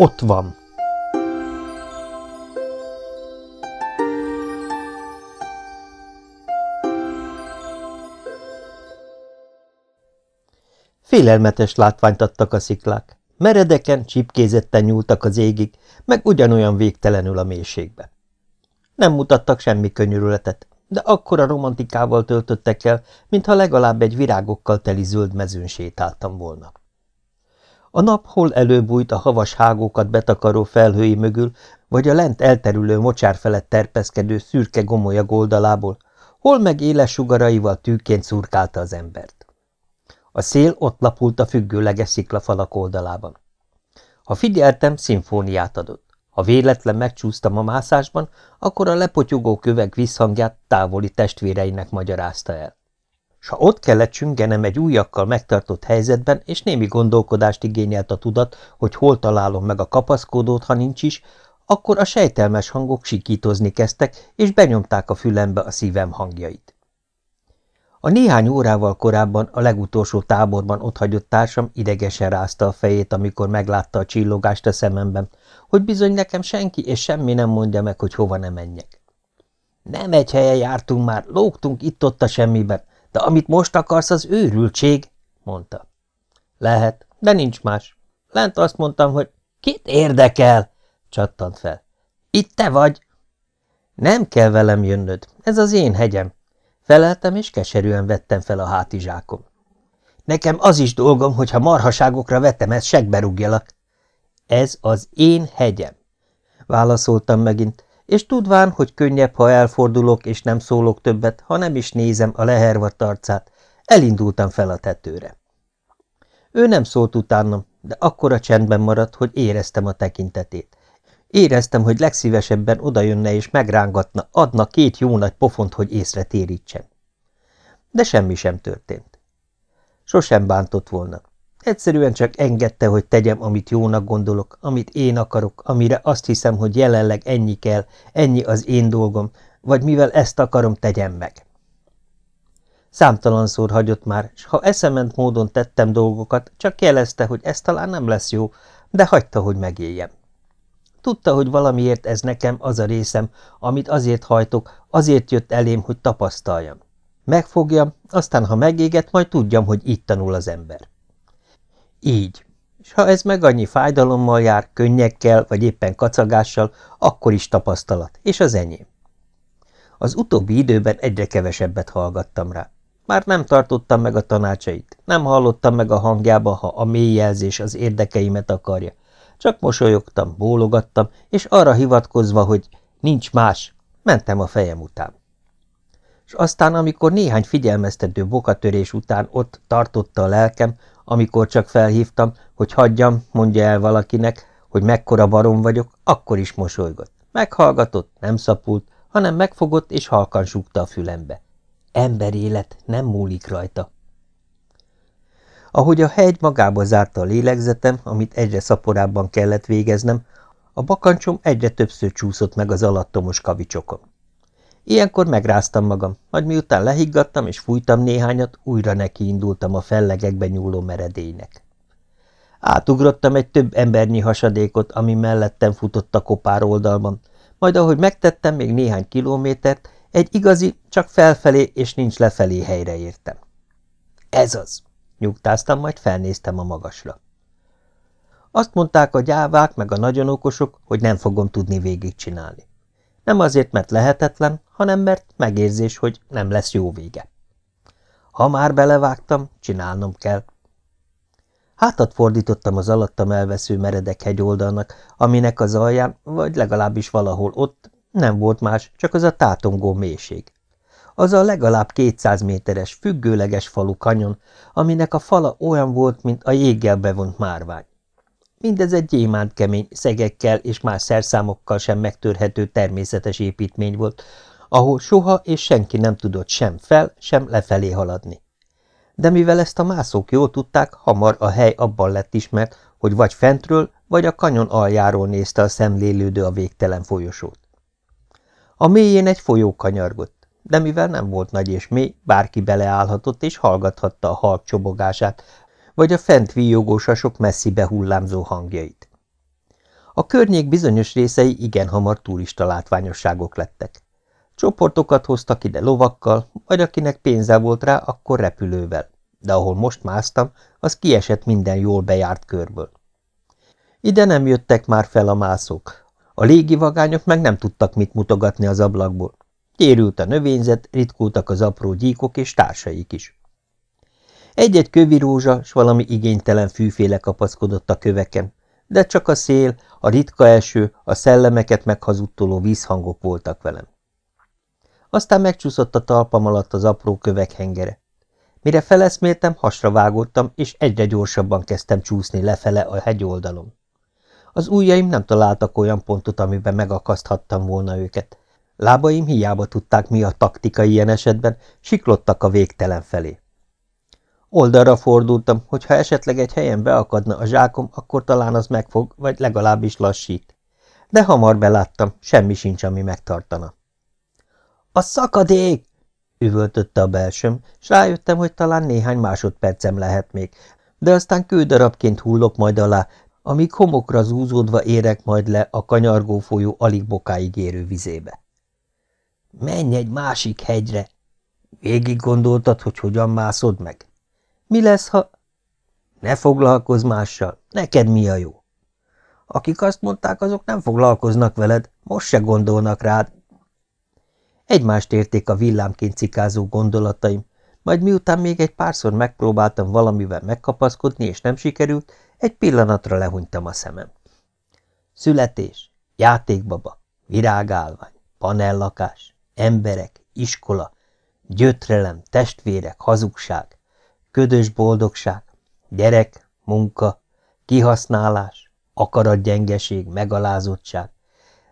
Ott van. Félelmetes látványt adtak a sziklák. Meredeken, csipkézetten nyúltak az égig, meg ugyanolyan végtelenül a mélységbe. Nem mutattak semmi könyörületet, de akkora romantikával töltöttek el, mintha legalább egy virágokkal teli zöld mezőn sétáltam volna. A nap hol előbújt a havas hágókat betakaró felhői mögül, vagy a lent elterülő mocsár felett terpeszkedő szürke gomolya oldalából, hol meg éles sugaraival tűként szurkálta az embert. A szél ott lapult a függőleges sziklafalak oldalában. Ha figyeltem, szimfóniát adott. Ha véletlen megcsúsztam a mászásban, akkor a lepotyogó kövek visszhangját távoli testvéreinek magyarázta el. S ha ott kellett csüngenem egy újakkal megtartott helyzetben, és némi gondolkodást igényelt a tudat, hogy hol találom meg a kapaszkodót, ha nincs is, akkor a sejtelmes hangok sikítozni kezdtek, és benyomták a fülembe a szívem hangjait. A néhány órával korábban a legutolsó táborban otthagyott társam idegesen rázta a fejét, amikor meglátta a csillogást a szememben, hogy bizony nekem senki és semmi nem mondja meg, hogy hova ne menjek. Nem egy helyen jártunk már, lógtunk itt-ott a semmiben, de amit most akarsz, az őrültség, mondta. Lehet, de nincs más. Lent azt mondtam, hogy kit érdekel, csattant fel. Itt te vagy. Nem kell velem jönnöd, ez az én hegyem. Feleltem, és keserűen vettem fel a hátizsákom. Nekem az is dolgom, hogy ha marhaságokra vettem, ezt segbe. Ez az én hegyem, válaszoltam megint, és tudván, hogy könnyebb, ha elfordulok, és nem szólok többet, ha nem is nézem a lehervadt arcát, elindultam fel a tetőre. Ő nem szólt utánam, de akkora csendben maradt, hogy éreztem a tekintetét. Éreztem, hogy legszívesebben odajönne és megrángatna, adna két jó nagy pofont, hogy észre térítsen. De semmi sem történt. Sosem bántott volna. Egyszerűen csak engedte, hogy tegyem, amit jónak gondolok, amit én akarok, amire azt hiszem, hogy jelenleg ennyi kell, ennyi az én dolgom, vagy mivel ezt akarom, tegyem meg. Számtalanszor hagyott már, s ha eszement módon tettem dolgokat, csak jelezte, hogy ez talán nem lesz jó, de hagyta, hogy megéljem. Tudta, hogy valamiért ez nekem az a részem, amit azért hajtok, azért jött elém, hogy tapasztaljam. Megfogjam, aztán ha megéget, majd tudjam, hogy így tanul az ember. Így. És ha ez meg annyi fájdalommal jár, könnyekkel, vagy éppen kacagással, akkor is tapasztalat, és az enyém. Az utóbbi időben egyre kevesebbet hallgattam rá. Már nem tartottam meg a tanácsait, nem hallottam meg a hangjába, ha a mély jelzés az érdekeimet akarja. Csak mosolyogtam, bólogattam, és arra hivatkozva, hogy nincs más, mentem a fejem után. És aztán, amikor néhány figyelmeztető bokatörés után ott tartotta a lelkem, amikor csak felhívtam, hogy hagyjam, mondja el valakinek, hogy mekkora barom vagyok, akkor is mosolygott. Meghallgatott, nem szapult, hanem megfogott és halkan súgta a fülembe. Emberélet nem múlik rajta. Ahogy a hegy magába zárta a lélegzetem, amit egyre szaporábban kellett végeznem, a bakancsom egyre többször csúszott meg az alattomos kavicsokon. Ilyenkor megráztam magam, majd miután lehiggadtam és fújtam néhányat, újra nekiindultam a fellegekbe nyúló meredélynek. Átugrottam egy több embernyi hasadékot, ami mellettem futott a kopár oldalban, majd ahogy megtettem még néhány kilométert, egy igazi, csak felfelé és nincs lefelé helyre értem. Ez az, nyugtáztam, majd felnéztem a magasra. Azt mondták a gyávák meg a nagyon okosok, hogy nem fogom tudni végigcsinálni. Nem azért, mert lehetetlen, hanem mert megérzés, hogy nem lesz jó vége. Ha már belevágtam, csinálnom kell. Hátat fordítottam az alattam elvesző meredek hegyoldalnak, aminek az alján, vagy legalábbis valahol ott nem volt más, csak az a tátongó mélység. Az a legalább 200 méteres, függőleges falu kanyon, aminek a fala olyan volt, mint a jéggel bevont márvány. Mindez egy gyémánt kemény, szegekkel és más szerszámokkal sem megtörhető természetes építmény volt, ahol soha és senki nem tudott sem fel, sem lefelé haladni. De mivel ezt a mászók jól tudták, hamar a hely abban lett ismert, hogy vagy fentről, vagy a kanyon aljáról nézte a szemlélődő a végtelen folyosót. A mélyén egy folyó kanyargott, de mivel nem volt nagy és mély, bárki beleállhatott és hallgathatta a halk csobogását, vagy a fent víjogó sasok messzibe hullámzó hangjait. A környék bizonyos részei igen hamar turista látványosságok lettek. Csoportokat hoztak ide lovakkal, vagy akinek pénze volt rá, akkor repülővel, de ahol most másztam, az kiesett minden jól bejárt körből. Ide nem jöttek már fel a mászók. A légivagányok meg nem tudtak mit mutogatni az ablakból. Gyérült a növényzet, ritkultak az apró gyíkok és társaik is. Egy-egy kövi rózsa s valami igénytelen fűféle kapaszkodott a köveken, de csak a szél, a ritka eső, a szellemeket meghazudtoló vízhangok voltak velem. Aztán megcsúszott a talpam alatt az apró kövek hengere. Mire feleszméltem, hasra vágottam, és egyre gyorsabban kezdtem csúszni lefele a hegyoldalon. Az ujjaim nem találtak olyan pontot, amiben megakaszthattam volna őket. Lábaim hiába tudták, mi a taktika ilyen esetben, siklottak a végtelen felé. Oldalra fordultam, hogy ha esetleg egy helyen beakadna a zsákom, akkor talán az megfog, vagy legalábbis lassít. De hamar beláttam, semmi sincs, ami megtartana. – A szakadék! – üvöltötte a belsőm, s rájöttem, hogy talán néhány másodpercem lehet még, de aztán kődarabként hullok majd alá, amíg homokra zúzódva érek majd le a kanyargó folyó alig bokáig érő vizébe. – Menj egy másik hegyre! Végig gondoltad, hogy hogyan mászod meg? Mi lesz, ha... Ne foglalkozz mással, neked mi a jó? Akik azt mondták, azok nem foglalkoznak veled, most se gondolnak rád. Egymást érték a villámként cikázó gondolataim, majd miután még egy párszor megpróbáltam valamivel megkapaszkodni, és nem sikerült, egy pillanatra lehunytam a szemem. Születés, játékbaba, virágálvány, panellakás, emberek, iskola, gyötrelem, testvérek, hazugság, ködös boldogság, gyerek, munka, kihasználás, akaratgyengeség, megalázottság,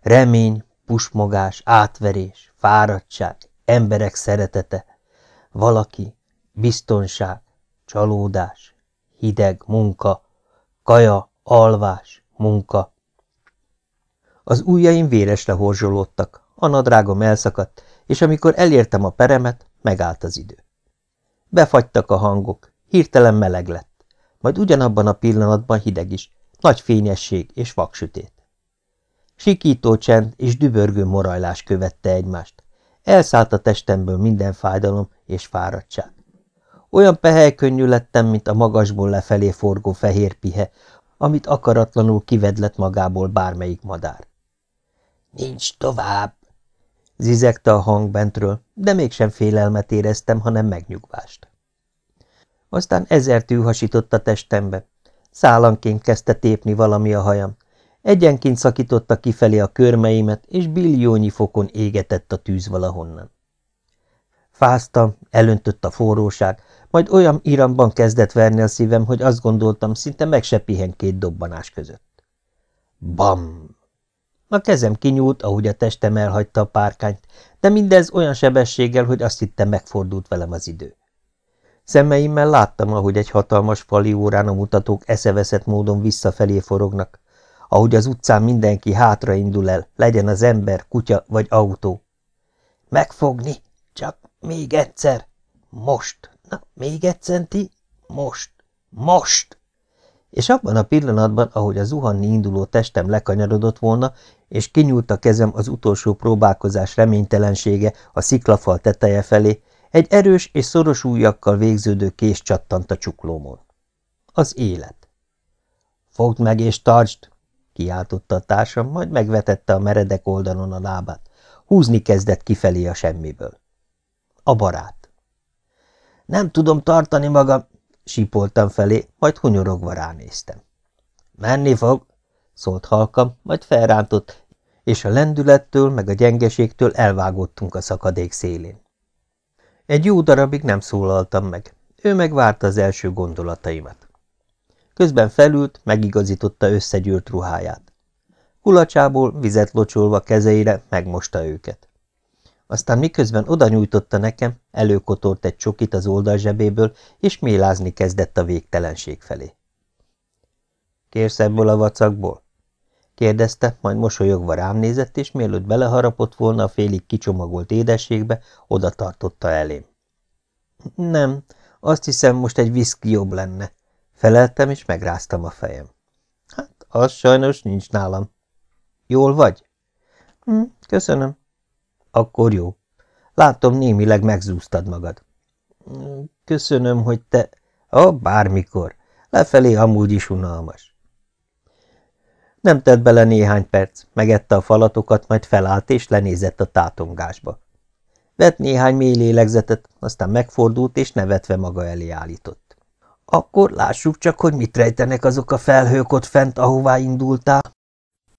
remény, pusmogás, átverés, fáradtság, emberek szeretete, valaki, biztonság, csalódás, hideg, munka, kaja, alvás, munka. Az ujjaim véresre horzsolódtak, a nadrágom elszakadt, és amikor elértem a peremet, megállt az idő. Befagytak a hangok, hirtelen meleg lett, majd ugyanabban a pillanatban hideg is, nagy fényesség és vaksütét. Sikító csend és dübörgő morajlás követte egymást. Elszállt a testemből minden fájdalom és fáradtság. Olyan pehely lettem, mint a magasból lefelé forgó fehér pihe, amit akaratlanul kivedlet magából bármelyik madár. – Nincs tovább! Zizegte a hang bentről, de mégsem félelmet éreztem, hanem megnyugvást. Aztán ezer tű a testembe. Szálanként kezdte tépni valami a hajam. Egyenként szakította kifelé a körmeimet, és billiónyi fokon égetett a tűz valahonnan. Fáztam, elöntött a forróság, majd olyan iramban kezdett verni a szívem, hogy azt gondoltam, szinte meg se pihen két dobbanás között. Bam! A kezem kinyúlt, ahogy a testem elhagyta a párkányt, de mindez olyan sebességgel, hogy azt hittem megfordult velem az idő. Szemeimmel láttam, ahogy egy hatalmas fali órán a mutatók eszeveszett módon visszafelé forognak, ahogy az utcán mindenki hátra indul el, legyen az ember, kutya vagy autó. Megfogni? Csak még egyszer. Most. Na, még egyszer, ti? Most. Most! És abban a pillanatban, ahogy a zuhanni induló testem lekanyarodott volna, és kinyúlt a kezem az utolsó próbálkozás reménytelensége a sziklafal teteje felé, egy erős és szoros ujjakkal végződő kés csattant a csuklómon. Az élet. Fogd meg és tartsd! Kiáltotta a társam, majd megvetette a meredek oldalon a lábát. Húzni kezdett kifelé a semmiből. A barát. Nem tudom tartani magam, sípoltam felé, majd hunyorogva ránéztem. Menni fog, szólt halkam, majd felrántott, és a lendülettől meg a gyengeségtől elvágottunk a szakadék szélén. Egy jó darabig nem szólaltam meg, ő megvárta az első gondolataimat. Közben felült, megigazította összegyűrt ruháját. Kulacsából vizet locsolva kezeire megmosta őket. Aztán miközben oda nyújtotta nekem, előkotolt egy csokit az oldalzsebéből, és mélázni kezdett a végtelenség felé. Kérsz ebből a vacakból? kérdezte, majd mosolyogva rám nézett, és mielőtt beleharapott volna a félig kicsomagolt édességbe, oda tartotta elém. Nem, azt hiszem, most egy viszki jobb lenne. Feleltem, és megráztam a fejem. Hát, az sajnos nincs nálam, Jól vagy? Hm, köszönöm. Akkor jó. Látom, némileg megzúztad magad. Hm, köszönöm, hogy te... Oh, bármikor. Lefelé amúgy is unalmas. Nem tett bele néhány perc, megette a falatokat, majd felállt és lenézett a tátongásba. Vett néhány mély lélegzetet, aztán megfordult és nevetve maga elé állított. Akkor lássuk csak, hogy mit rejtenek azok a felhők ott fent, ahová indultál.